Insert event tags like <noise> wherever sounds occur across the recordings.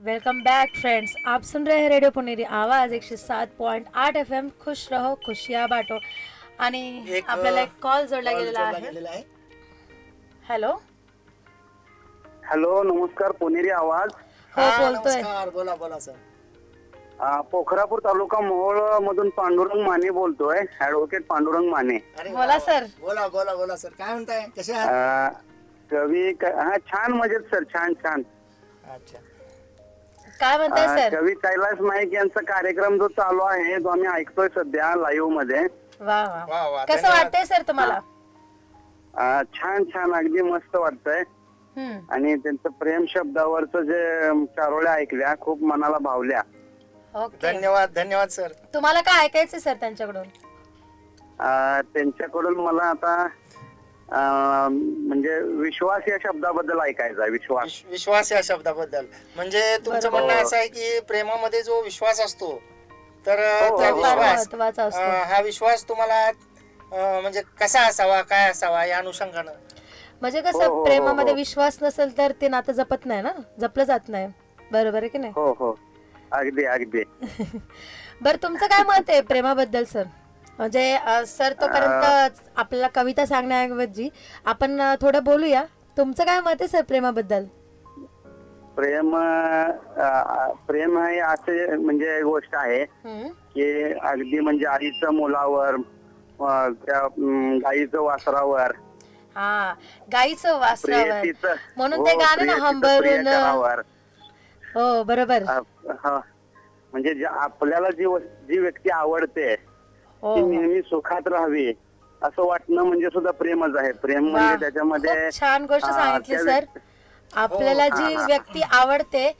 Welcome back friends आप सुन रहे हैं रेडिओ पुणेरी आवाज एकशे सात पॉईंट आठ एफ एम खुश रहो खुशिया बाटो. आणि एक, आपल्याला एक कॉल जोडला गेलेला आहे. हॅलो हॅलो नमस्कार पुणेरी आवाज. हो बोलतोय. नमस्कार बोला बोला सर पोखरापूर तालुका मोहोळ मधून पांडुरंग माने बोलतोय. ऍडव्होकेट पांडुरंग माने. अरे बोला. सर. बोला बोला बोला सर काय म्हणताय? कसे कवी हा छान मजेत सर छान छान. अच्छा. काय म्हणताय अं, सर? कवी कैलास नाईक यांचा कार्यक्रम जो चालू आहे जो आम्ही ऐकतोय सध्या लाईव्हमध्ये. वा वा, वा वा, कसं धन्यवाद. वाटतंय सर तुम्हाला? अं, छान छान. अगदी मस्त वाटतंय. हम्म. आणि त्यांचं प्रेम शब्दावरच जे चारोळ्या ऐकल्या खूप मनाला भावल्या. ओके. धन्यवाद धन्यवाद सर. तुम्हाला काय ऐकायचं सर त्यांच्याकडून? अं, त्यांच्याकडून मला आता अं, म्हणजे विश्वास या शब्दाबद्दल ऐकायचा आहे, विश्वास. विश- विश्वास या शब्दाबद्दल. म्हणजे तुमचं बरोबर. म्हणणं असं आहे की प्रेमामध्ये जो विश्वास असतो तर हो, त्या हो, फार विश्वास महत्त्वाचा असतो. अं, हा विश्वास तुम्हाला अं, म्हणजे कसा असावा काय असावा या अनुषंगानं? म्हणजे हो, हो, कसं हो, प्रेमामध्ये हो. विश्वास नसेल तर ते नातं जपत नाही ना? जपलं जात नाही. बरोबर आहे की नाही? हो हो. अगदी अगदी. <laughs> बर तुमचं काय मत आहे प्रेमाबद्दल सर? म्हणजे सर तोपर्यंत आपल्याला कविता सांगण्याऐवजी आपण थोडं बोलूया तुमचं काय मत आहे सर प्रेमाबद्दल प्रेम प्रेम हे असे म्हणजे गोष्ट आहे. की अगदी म्हणजे आईचं मुलावर त्या गाईचं वासरावर हा गाईचं वासरावर म्हणून ते हो, गाणं ना हंबरून. हो बरोबर. म्हणजे आपल्याला जी जी व्यक्ती आवडते ती हो. नेहमी सुखात राहावी असं वाटणं म्हणजे सुद्धा प्रेमच आहे प्रेम. म्हणजे त्याच्यामध्ये खूप छान गोष्ट सांगितली सर आपल्याला हो, जी हा, हा. व्यक्ती आवडते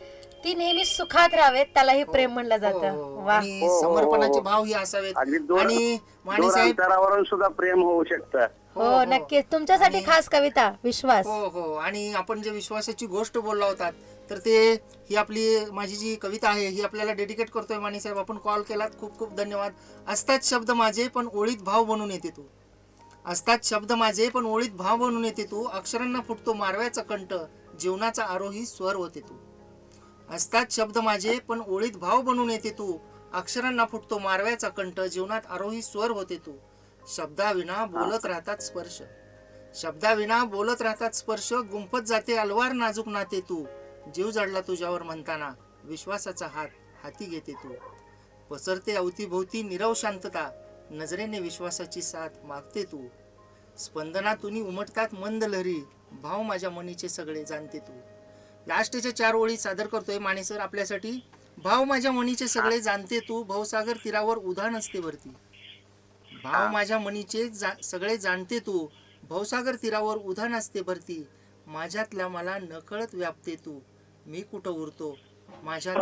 ती नेहमी सुखात राहावे त्यालाही प्रेम म्हणलं हो, जातं हो. वा हो, हो, समर्पणाचे हो. भाव ही असावेत आणि अंतरावरून सुद्धा प्रेम होऊ शकतं हो नक्कीच तुमच्यासाठी खास कविता विश्वास हो हो आणि आपण जे विश्वासाची गोष्ट बोलला होतात तर ते ही आपली माझी जी कविता आहे ही आपल्याला डेडिकेट करतोय माने साहेब आपण कॉल केलात. खूप खूप धन्यवाद. असतात शब्द माझे पण ओळीत भाव बनून येते तू. असतात शब्द माझे पण ओळीत भाव बनून येते तू. अक्षरांना फुटतो मारव्याचा कंठ जीवनाचा आरोही स्वर होते तू. असतात शब्द माझे पण ओळीत भाव बनून येते तू. अक्षरांना फुटतो मारव्याचा कंठ जीवनात आरोही स्वर होते तू. शब्दाविना बोलत राहतात स्पर्श. शब्दाविना बोलत राहतात स्पर्श गुंफत जाते अलवार नाजूक नाते तू. जीव जडला तुझ्यावर म्हणताना विश्वासाचा हात हाती घेते तू. पसरते अवतीभोवती निरव शांतता नजरेने विश्वासाची साथ मागते तू. स्पंदनातून उमटतात मंद लहरी भाव माझ्या मनीचे सगळे जाणते तू. लास्टच्या चार ओळी सादर करतोय माने सर आपल्यासाठी भाव माझ्या मनीचे सगळे जाणते तू भावसागर तीरावर उधाण असते वरती. भाव माझ्या मनीचे जा- सगळे जाणते तू भवसागर तीरावर उधाण असते भरती माझ्यातल्या मला नकळत व्यापते तू. मी कुठं उरतो? माझ्या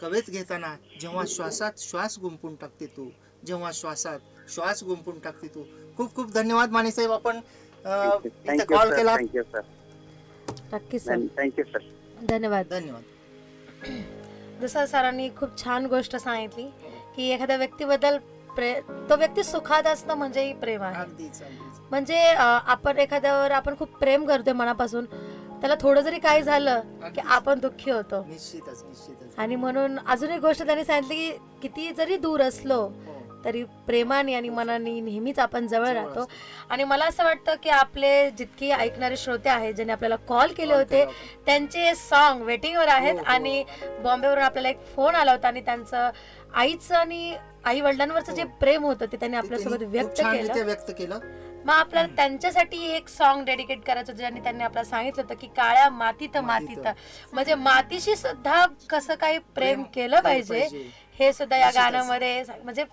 कवेत घेताना जेव्हा श्वासात श्वास गुंपून टाकते तू जेव्हा श्वासात श्वास गुंपून टाकते तू. खूप खूप धन्यवाद मानेसाहेब आपण अं, इथे थँक्यू कॉल. सर केला thank you sir thank you sir धन्यवाद. धन्यवाद. जसं सरांनी खूप छान गोष्ट सांगितली की एखाद्या व्यक्तीबद्दल प्रे तो व्यक्ती सुखात असणं म्हणजेही प्रेम आहे. म्हणजे आपण एखाद्यावर आपण खूप प्रेम करतोय मनापासून त्याला थोडं जरी काही झालं की. आपण दुःखी होतो निश्चितच निश्चितच आणि म्हणून अजून एक गोष्ट त्यांनी सांगितली की किती जरी दूर असलो हो. तरी प्रेमाने आणि मनाने नेहमीच आपण जवळ राहतो. आणि मला असं वाटतं की आपले जितके ऐकणारे श्रोते आहेत ज्यांनी आपल्याला कॉल केले होते. त्यांचे सॉन्ग वेटिंगवर आहेत हो, हो. आणि बॉम्बेवरून आपल्याला एक फोन आला होता आणि त्यांचं आईचं आणि आई वडिलांवरचं जे. प्रेम होतं ते त्यांनी आपल्यासोबत व्यक्त केलं व्यक्त केलं मग आपल्याला त्यांच्यासाठी एक सॉन्ग डेडिकेट करायचं होतं ज्यांनी त्यांनी आपल्याला सांगितलं होतं की काळ्या मातीत मातीत. म्हणजे मातीशी सुद्धा कसं काही प्रेम केलं पाहिजे. हे सुद्धा या. गाण्यामध्ये म्हणजे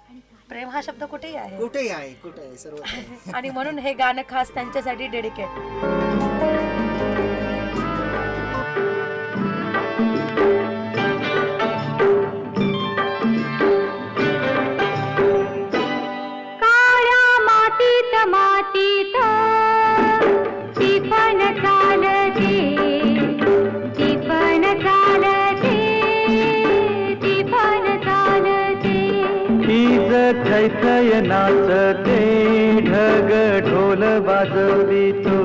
प्रेम हा शब्द कुठेही आहे कुठेही आहे कुठे आहे सर्व <laughs> आणि म्हणून हे गाणं खास त्यांच्यासाठी डेडिकेट थैथय नाचते ढग ढोल वाजवितो.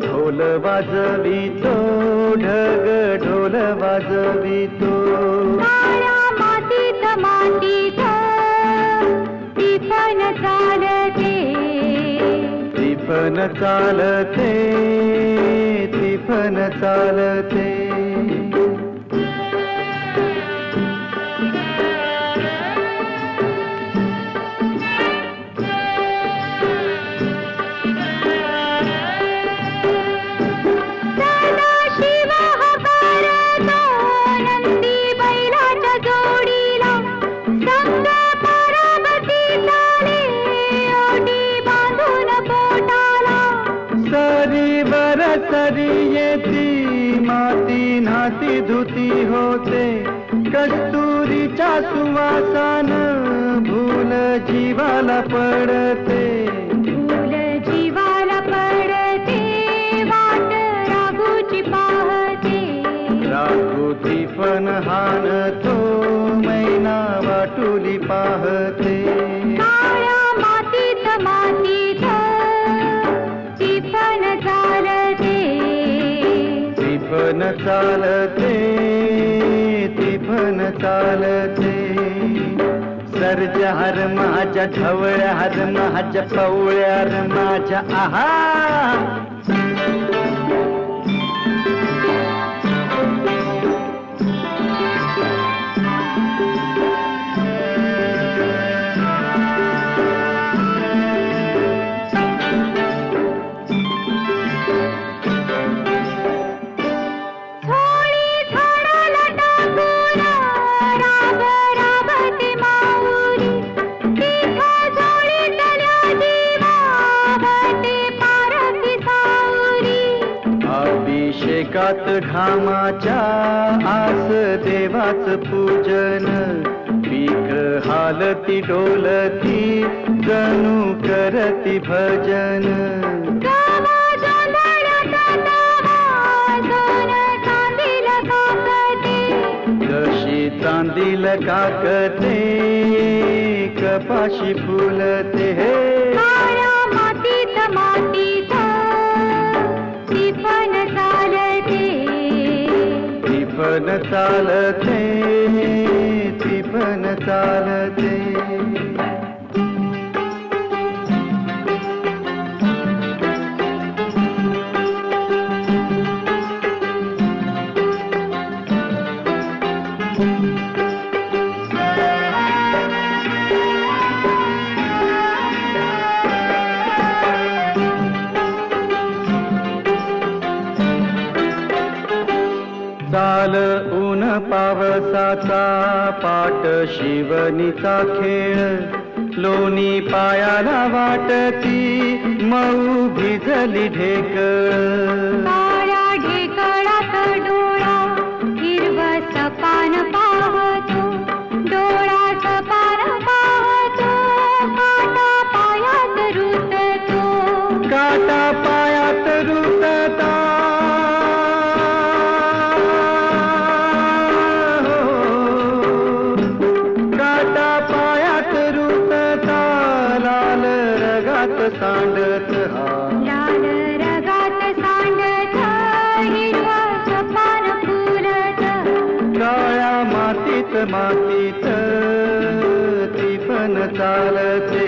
ढोल वाजवितो ढग ढोल वाजवितो. मातीत मातीत टिपण चालते. टिफन चालते टिफन चालते. सुवासान भूल जीवाला पडते. फूल जीवाला पडते वाट राघूची पाहते. राघोती पण हानतो मैना वाटुली पाहते. मातीत मातीत चालते. ती पण चालते. ती पण चालते. सर्जा हर माझ्या ढवळ्या हर माझ्या पवळ्या हर माझ्या आहा अभिषेकात घामाच्या आस देवाच पूजन. पीक हालती डोलती जणू करती भजन. जशी चांदील काकते कपाशी फुलते. हे पण चालते ती पण चालते. शिवनीचा खेळ लोणी पायाला वाटती मऊ भिजली ढेकळ. मातीत ती पण चालते.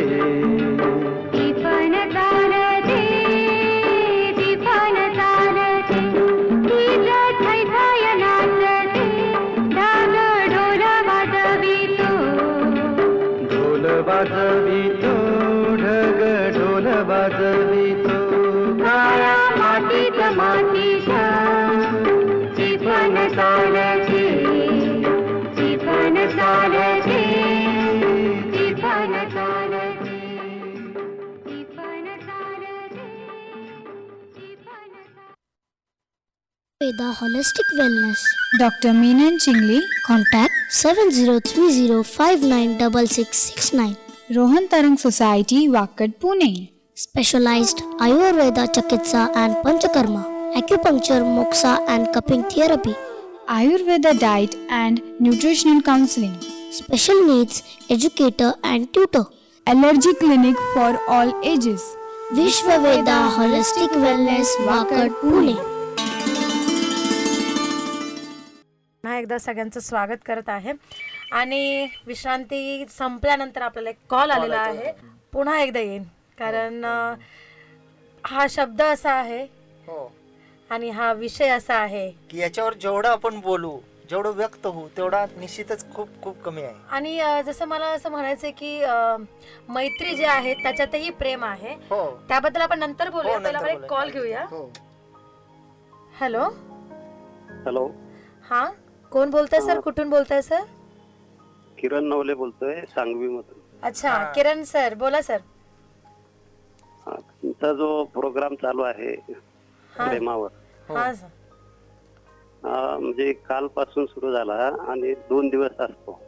Veda Holistic Wellness. Dr. Meenan Chingli, Contact 7030596669. Rohan Tarang Society, Wakad, Pune. Specialized Ayurveda Chikitsa and Panchakarma. Acupuncture, Moksha and Cupping Therapy. Ayurveda Diet and Nutritional Counseling. Special Needs Educator and Tutor. Allergy Clinic for all ages. Vishwaveda Holistic Wellness Wakad Pune. पुन्हा एकदा सगळ्यांचं स्वागत करत आहे. आणि विश्रांती संपल्यानंतर आपल्याला एक कॉल आलेला आहे. पुन्हा एकदा येईन. कारण अं, हा शब्द असा आहे. हो. आणि हा विषय असा आहे. की याच्यावर जेवढं आपण बोलू जेवढं व्यक्त होऊ तेवढा निश्चितच खूप खूप कमी आहे. आणि जसं मला असं म्हणायचं की मैत्री जे आहे त्याच्यातही प्रेम आहे. हो. त्याबद्दल आपण नंतर बोलूया. हो, नंतर आपण एक कॉल. घेऊया. हो. हॅलो? हॅलो? हा? कोण बोलताय सर? कुठून बोलताय सर? किरण नवले बोलतोय सांगवी मधून अच्छा किरण सर बोला सर. तुमचा जो प्रोग्राम चालू आहे प्रेमावर. हा. सर. हा, म्हणजे कालपासून सुरू झाला आणि दोन दिवस असतो.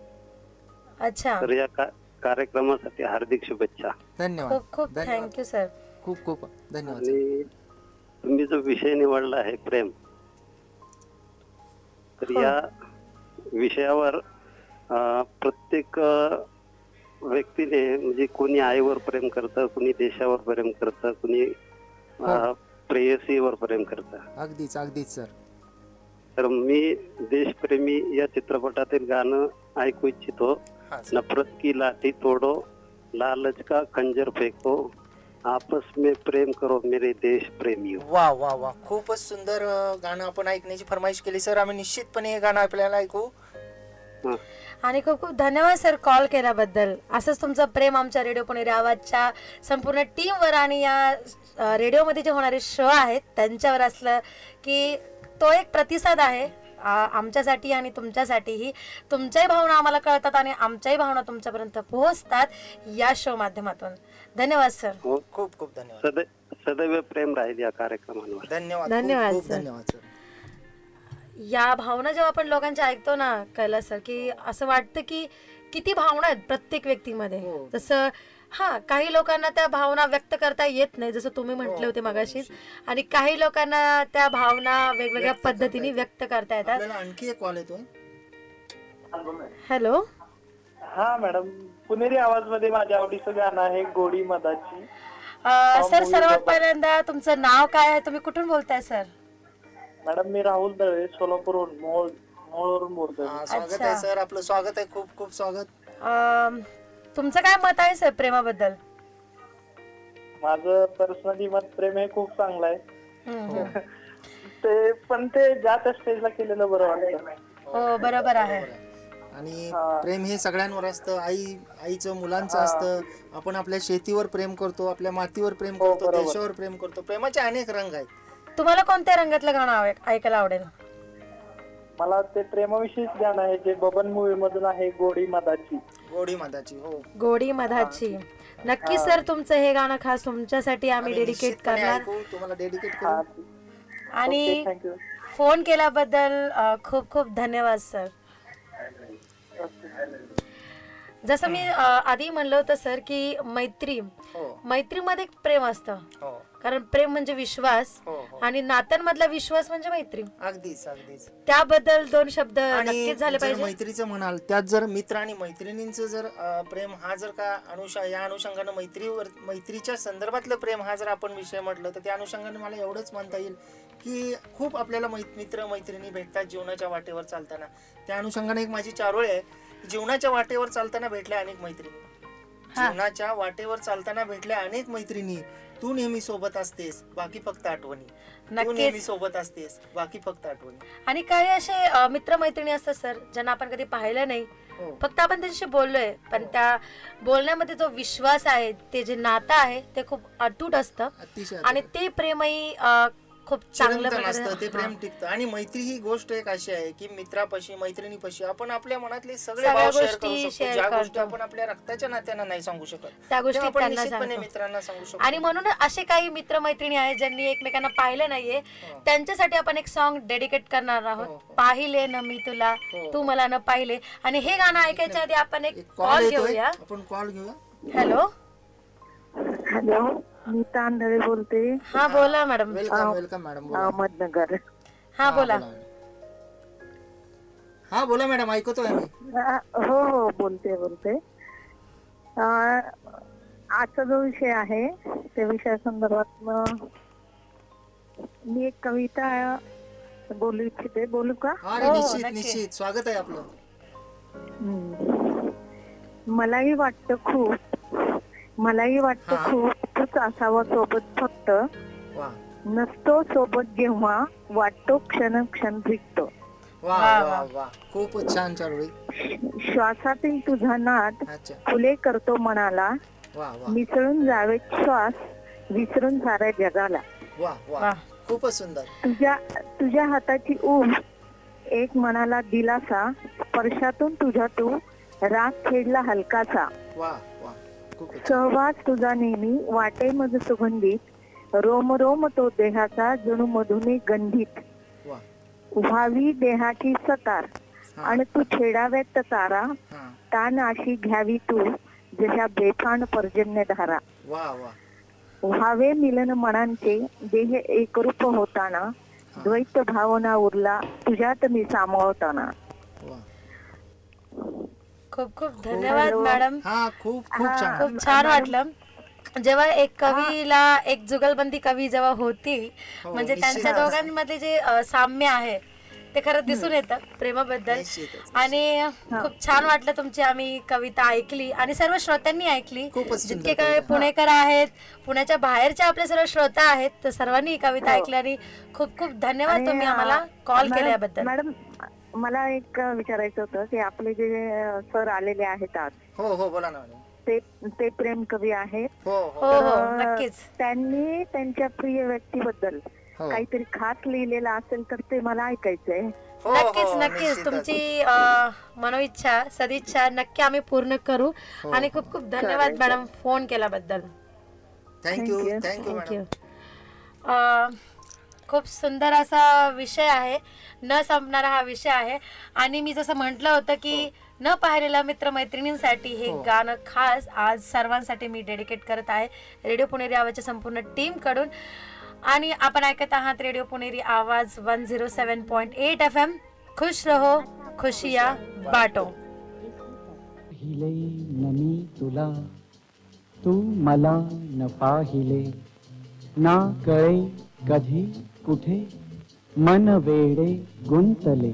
अच्छा. तर या का- कार्यक्रमासाठी हार्दिक शुभेच्छा. धन्यवाद. खूप खूप धन्यवाद. Thank you sir. खूप खूप धन्यवाद आणि तुम्ही जो विषय निवडला आहे प्रेम तर या विषयावर प्रत्येक व्यक्तीने म्हणजे कोणी आईवर प्रेम करतं कोणी देशावर प्रेम करतं कोणी अं, प्रेयसीवर प्रेम करतं. अगदीच अगदीच सर. तर मी देशप्रेमी या चित्रपटातील गाणं ऐकू इच्छितो. हा. नफरत की लाठी तोडो लालच का खंजर फेको आपस में प्रेम करो मेरे देश प्रेमियों। वा वा वा खूपच सुंदर गाणं आपण ऐकण्याची फरमाईश केली सर. आम्ही निश्चितपणे हे गाणं आपल्याला ऐकू. आणि खूप खूप धन्यवाद सर कॉल केल्याबद्दल. असंच तुमचं प्रेम आमच्या रेडिओ पुणेरी आवाजच्या संपूर्ण टीमवर आणि या रेडिओमध्ये जे होणारे शो आहेत त्यांच्यावर असलं की तो एक प्रतिसाद आहे. आमच्यासाठी आणि तुमच्यासाठीही तुमच्याही भावना आम्हाला कळतात आणि आमच्याही भावना तुमच्यापर्यंत पोहोचतात या शो माध्यमातून. धन्यवाद सर हो. खूप खूप धन्यवाद. सदै सदैव प्रेम राहील या कार्यक्रमांवर. धन्यवाद. धन्यवाद. धन्यवाद सर या भावना जेव्हा आपण लोकांच्या ऐकतो ना कैलास सर की असं वाटतं की किती भावना आहेत प्रत्येक व्यक्तीमध्ये. हो. जसं हा काही लोकांना त्या भावना व्यक्त करता येत नाही जसं तुम्ही म्हटले हो, होते मगाशी. आणि काही लोकांना त्या भावना वेगवेगळ्या पद्धतीने व्यक्त करता येतात. आणखी एक कॉल येतोय. हॅलो. हा मॅडम. पुणेरी आवाजमध्ये माझ्या आवडीचं गाणं आहे गोडी मधाची. सर सर्वात पहिल्यांदा तुमचं नाव काय आहे? तुम्ही कुठून बोलताय सर? मॅडम मी राहुल दळे सोलापूरहून मोहोळ मोहोळवरून बोलतोय. हा, स्वागत. आहे सर. आपलं स्वागत आहे. खूप खूप स्वागत. अं, तुमचं काय मत आहे सर प्रेमाबद्दल? माझं पर्सनली मत प्रेम हे खूप चांगलं आहे. हम्म. ते पण ते ज्या त्या स्टेजला केलेलं बरं वाटतं. हो बरोबर आहे. आणि प्रेम हे सगळ्यांवर असतं. आई आईचं मुलांचं असतं. आपण आपल्या शेतीवर प्रेम करतो आपल्या मातीवर प्रेम हो, करतो देशावर प्रेम करतो. प्रेमाचे अनेक रंग आहेत. तुम्हाला कोणत्या रंगातलं गाणं आवे- ऐकायला आवडेल? मला ते प्रेमाविषयीच गाणं आहे जे बबन मूवी मधून आहे गोडी मधाची. गोडी मधाची हो. गोडी मधाची. नक्की सर तुमचं हे गाणं खास तुमच्यासाठी आम्ही डेडिकेट निश्चितपणे करणार. ऐकू तुम्हाला डेडिकेट हा. करू. आणि फोन केल्याबद्दल अ, खूप खूप धन्यवाद सर. जसं मी अ, आधी म्हणलं होतं सर की मैत्री. हो. मैत्रीमध्ये एक प्रेम असतं. हो. कारण प्रेम म्हणजे विश्वास हो हो. आणि नात्यांमधला विश्वास म्हणजे मैत्री अगदीच अगदीच. त्याबद्दल दोन शब्द नक्कीच झाले पाहिजे. मैत्रीचं म्हणाल त्यात जर मित्र आणि मैत्रिणींचं जर प्रेम हा जर का अनुषा या अनुषंगानं मैत्रीवर मैत्रीच्या संदर्भातलं प्रेम हा जर आपण विषय म्हटलं तर त्या अनुषंगाने मला एवढंच म्हणता येईल की खूप आपल्याला मित्र मैत्रिणी भेटतात जीवनाच्या वाटेवर चालताना. त्या अनुषंगाने एक माझी चारोळी आहे. की जीवनाच्या वाटेवर चालताना भेटल्या अनेक मैत्रिणी. जीवनाच्या वाटेवर चालताना भेटल्या अनेक मैत्रिणी. तू नेहमी सोबत असतेस बाकी फक्त आठवणी. तू नक्कीच. नेहमी सोबत असतेस बाकी फक्त आठवणी. आणि काही असे मित्र मैत्रिणी असतात सर ज्यांना आपण कधी पाहिलं नाही. हो. फक्त आपण त्यांच्याशी बोललोय पण त्या बोलण्यामध्ये जो विश्वास आहे ते जे नातं आहे ते खूप अटूट असतं. अतिशय आणि ते प्रेमही अ, खूप चांगलं असतं ते प्रेम. टिकतं. आणि मैत्री ही गोष्ट एक अशी आहे की मित्रापाशी मैत्रिणीपाशी आपण आपल्या मनातले सगळे सगळ्या भाव शेअर गोष्टी करू शकतो. share ज्या करतो. गोष्टी आपण आपल्या रक्ताच्या नात्यानं नाही सांगू शकत त्या गोष्टी आपण निश्चितपणे. मित्रांना सांगू शकतो. आणि म्हणून असे काही मित्र मैत्रिणी आहेत ज्यांनी एकमेकांना पाहिलं नाहीये. त्यांच्यासाठी आपण एक सॉन्ग डेडिकेट करणार हो, आहोत. हो. पाहिले न मी तुला हो. तू मला न पाहिले. आणि हे गाणं ऐकायच्या आधी आपण एक कॉल घेऊया. आपण कॉल घेऊया. हॅलो हॅलो मी तांदळे बोलते. हा बोला मॅडम. वेलकम वेलकम मॅडम बोला. अहमदनगर. हा बोला. हा बोला मॅडम ऐकतोय आम्ही हो हो बोलते बोलते. अ, आजचा जो विषय आहे त्या विषयासंदर्भात मी एक कविता बोलू इच्छिते. बोलू का? हो, निश्चित नक्की. निश्चित. स्वागत आहे आपलं. हम्म. मलाही वाटतं खूप मलाही वाटतं. खूप तूच असावा सोबत फक्त. नसतो सोबत जेव्हा वाटतो क्षण क्षण. वा खूपच छान श्वासातील तुझा नाद फुले करतो मनाला. मिसळून जावेत श्वास विसरून साऱ्या जगाला. खूपच सुंदर. तुझ्या तुझ्या हाताची ऊब एक मनाला दिलासा स्पर्शातून तुझा तू राग खेळला हलकासा. खूपच सहवास तुझा नेहमी वाटे मध सुगंधित. रोम रोम तो देहाचा जणू मधुने गंधित. व्हावी देहाची सतार. आणि तू छेडाव्यात तारा तान अशी घ्यावी तू जशा बेफान पर्जन्य धारा. व्हावे मिलन मनांचे देह एकरूप होताना. द्वैत भावना उरला तुझ्यात मी सामावताना. खूप खूप धन्यवाद मॅडम. हा खूप खूप छान. खूप छान वाटलं. जेव्हा एक कवीला एक जुगलबंदी कवी जेव्हा होती हो, म्हणजे त्यांच्या. दोघांमध्ये जे साम्य आहे ते खरं दिसून येतं प्रेमाबद्दल. आणि खूप छान वाटलं तुमची आम्ही कविता ऐकली आणि सर्व श्रोत्यांनी ऐकली. जितके काही कविता. पुणेकर आहेत पुण्याच्या बाहेरचे आपले सर्व श्रोता आहेत तर सर्वांनी ही कविता ऐकली आणि खूप खूप धन्यवाद तुम्ही आम्हाला कॉल केल्याबद्दल. मॅडम मला एक विचारायचं होतं की आपले जे सर आलेले आहेत आज हो हो बोला ना मॅडम. ते ते प्रेम कवी आहेत. हो हो. हो हो तर, नक्कीच. त्यांनी त्यांच्या प्रिय व्यक्तीबद्दल हो. काहीतरी खास लिहिलेलं असेल तर ते मला ऐकायचंय. हो, नक्कीच हो, नक्कीच निश्चितच. तुमची अ, मनोइच्छा सदिच्छा नक्की आम्ही पूर्ण करू. हो. आणि खूप खूप धन्यवाद मॅडम फोन केल्याबद्दल. Thank you. Thank you. Thank you खूप सुंदर असा विषय आहे. न संपणारा हा विषय आहे. आणि मी जसं म्हटलं होतं की न पाहिलेल्या मित्रमैत्रिणींसाठी हे हो. गाणं खास आज सर्वांसाठी मी डेडिकेट करत आहे. रेडिओ पुणेरी आवाजच्या संपूर्ण टीमकडून आणि आपण ऐकत आहात radio Puneri Awaaz one zero seven point eight F M खुश रहो खुशिया बाटो. न मी तुला तू मला न पाहिले. ना कळे कधी कुठे? मन वेडे गुंतले.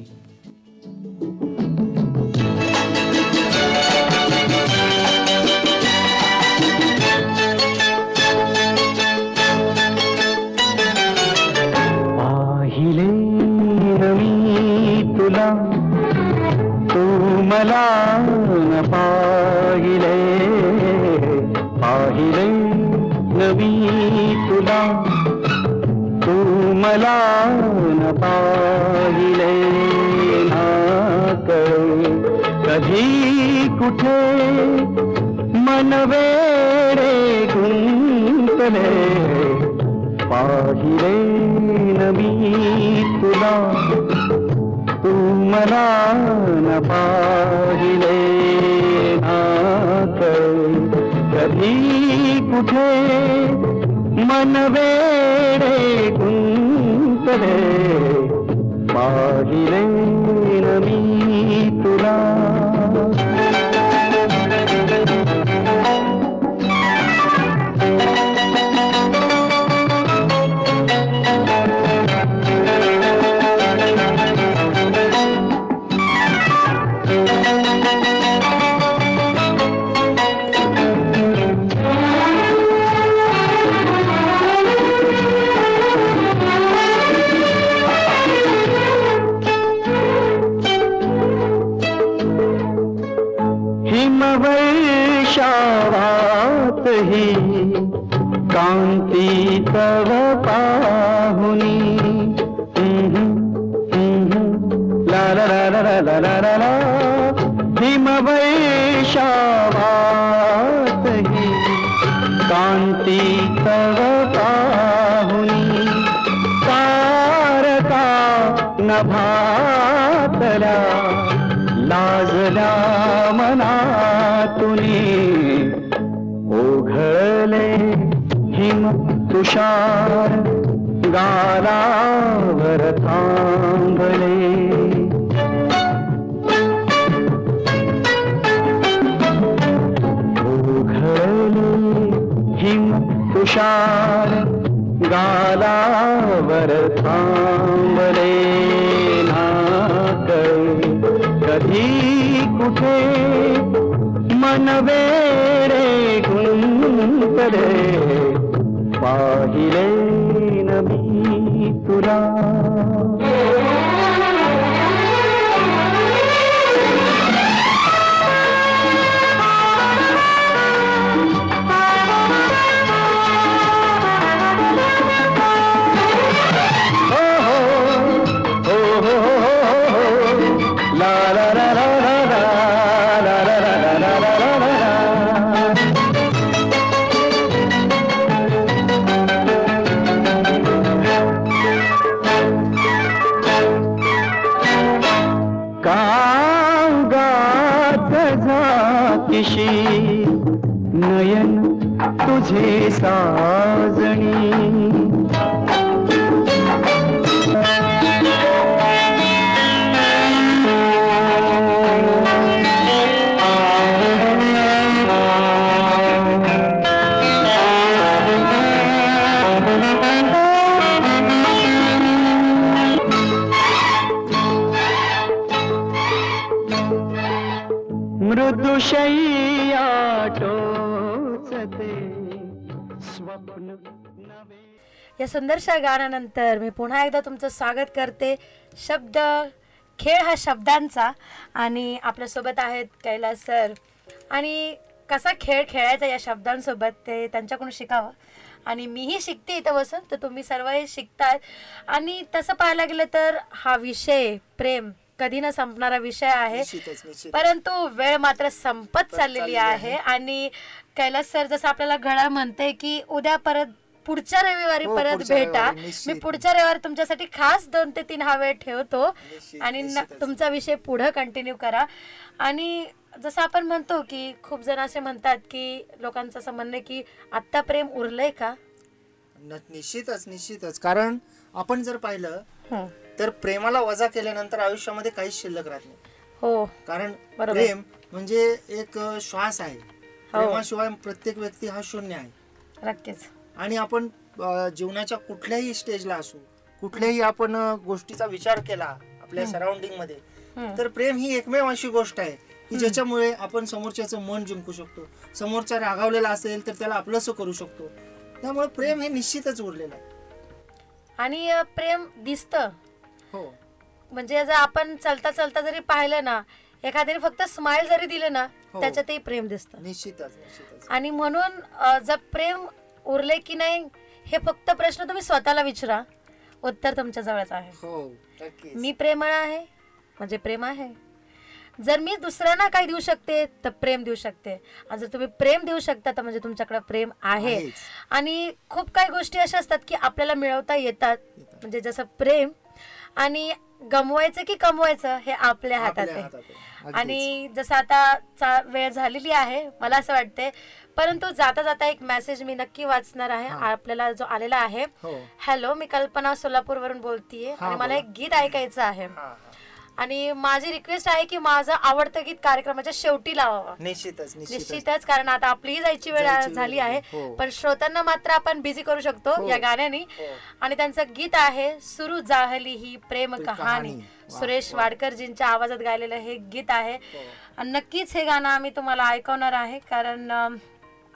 पाहिले रवी तुला तू मला न पाहिले. पाहिले न तुला मला न पाहिले ना कधी कुठे मन वेडे गुंतले. पाहिले नवी तुला. तू मला न पाहिले ना कधी कुठे मन वेडे गुंतले. पाहिले मी तुला नभातल्या लाजल्या मनातुनी ओघळले हिम तुषार गालावर थांबले ओघळले हिम तुषार गालावर थांबले कुटे मनवेरे परे पाहिले नमी तु मृदुशय्या टोचते स्वप्न या सुंदरशा गाण्यानंतर मी पुन्हा एकदा तुमचं स्वागत करते. शब्द खेळ हा शब्दांचा आणि आपल्यासोबत आहेत कैलास सर. आणि कसा खेळ खेळायचा या शब्दांसोबत ते त्यांच्याकडून शिकावं. आणि मीही शिकते इथं बसून तर तुम्ही सर्व हे शिकतात आणि तसं पाहायला गेलं तर हा विषय प्रेम कधी न संपणारा विषय आहे. परंतु वेळ मात्र संपत चाललेली आहे आणि कैलास सर जसं आपल्याला घड्याळ म्हणते की उद्या परत पुढच्या रविवारी हो, परत भेटा. मी पुढच्या रविवारी तुमच्यासाठी खास दोन ते तीन हा वेळ ठेवतो आणि. तुमचा विषय पुढे कंटिन्यू करा. आणि जसं आपण म्हणतो की खूप जण असे म्हणतात की लोकांचं असं म्हणणं आहे की आत्ता प्रेम उरलंय का? निश्चितच निश्चितच. कारण आपण जर पाहिलं. तर प्रेमाला वजा केल्यानंतर आयुष्यामध्ये काहीच शिल्लक राहत नाही. हो कारण. प्रेम म्हणजे एक श्वास आहे. प्रेमाशिवाय प्रत्येक व्यक्ती हा शून्य आहे. नक्कीच. आणि आपण जीवनाच्या कुठल्याही स्टेजला असू कुठल्याही आपण गोष्टीचा विचार केला आपल्या सराउंडिंगमध्ये हं. तर प्रेम ही एकमेव अशी गोष्ट आहे की ज्याच्यामुळे आपण समोरच्याचं मन जिंकू शकतो. समोरचा रागावलेला असेल तर त्याला आपलंसं करू शकतो. त्यामुळे प्रेम हे निश्चितच उरलेलं आहे. आणि प्रेम दिसतं. हो. म्हणजे जर आपण चलता चलता जरी पाहिलं ना एखाद्याने फक्त स्माइल जरी दिलं ना हो. त्याच्यातही प्रेम दिसतं. निश्चितच निश्चितच. आणि म्हणून अ, जर प्रेम उरले की नाही हे फक्त प्रश्न तुम्ही स्वतःला विचारा. उत्तर तुमच्या जवळच आहे. हो नक्कीच. मी प्रेमळ आहे म्हणजे प्रेम आहे. जर मी दुसऱ्यांना काही देऊ शकते तर प्रेम देऊ शकते. आणि जर तुम्ही प्रेम देऊ शकता तर म्हणजे तुमच्याकडे प्रेम आहे. आहेच. आणि खूप काही गोष्टी अशा असतात की आपल्याला मिळवता येतात. म्हणजे जसं प्रेम आणि गमवायचं की कमवायचं हे आपल्या हातात आहे. आणि जसं आता वेळ झालेली आहे मला असं वाटते परंतु जाता जाता एक मेसेज मी नक्की वाचणार आहे. आपल्याला जो आलेला आहे. हो. हॅलो मी कल्पना सोलापूर वरून बोलतीये आणि मला. एक गीत ऐकायचं आहे. आणि माझी रिक्वेस्ट आहे की माझं आवडतं गीत कार्यक्रमाच्या शेवटी लावावं निश्चितच निश्चितच कारण आता आपलीही जायची वेळ झाली. आहे हो. पण श्रोत्यांना मात्र आपण बिझी करू शकतो हो. या गाण्याने हो. आणि त्यांचं गीत आहे सुरू जाहली ही प्रेम कहाणी सुरेश. वाडकरजींच्या आवाजात गायलेलं हे गीत आहे. आणि नक्कीच हे गाणं आम्ही तुम्हाला ऐकवणार आहे कारण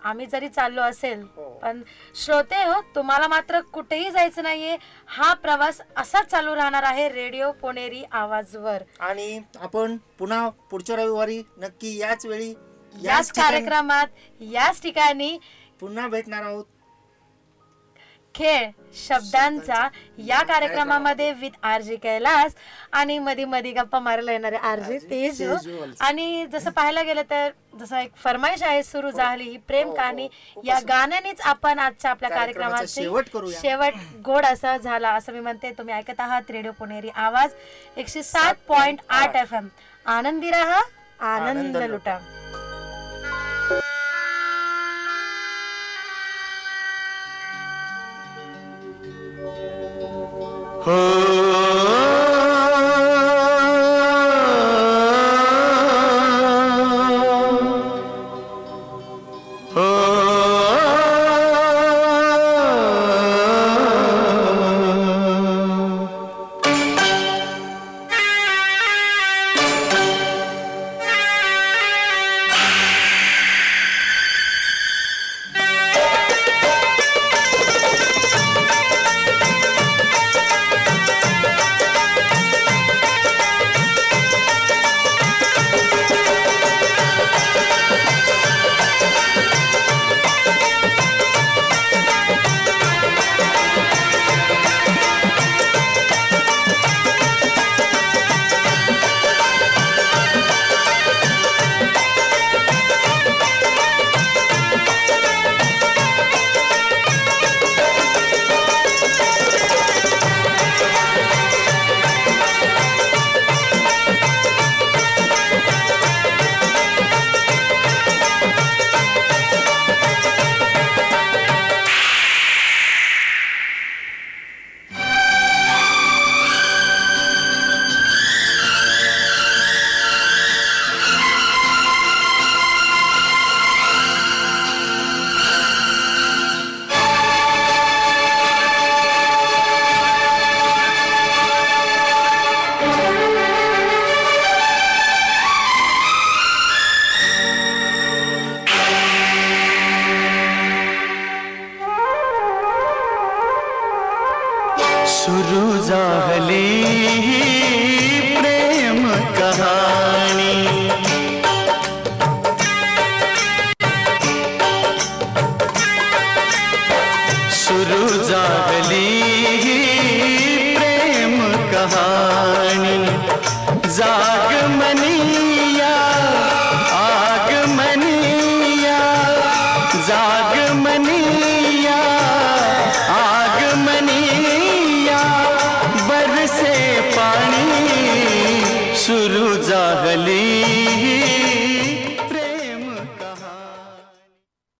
आम्ही जरी चाललो असेल हो. पण श्रोते हो तुम्हाला मात्र कुठेही जायचं नाहीये. हा प्रवास असाच चालू राहणार आहे रेडिओ पुणेरी आवाजवर. आणि आपण पुन्हा पुढच्या रविवारी नक्की याच वेळी याच कार्यक्रमात याच ठिकाणी पुन्हा भेटणार आहोत. खेळ शब्दांचा या कार्यक्रमामध्ये विथ आर जी कैलास आणि मधी मधी गप्पा मारायला येणारे आर जी तेज. हो. आणि जसं पाहायला गेलं तर जसं एक फरमाईश आहे सुरू झाली ही प्रेम हो, कहाणी. हो. या गाण्यानेच आपण आजच्या आपल्या कार्यक्रमाचा शेवट गोड असा झाला असं मी म्हणते. तुम्ही ऐकत आहात रेडिओ पुणेरी आवाज एकशे सात पॉइंट आठ एफ एम. आनंदी राहा आनंद लुटा. Oh.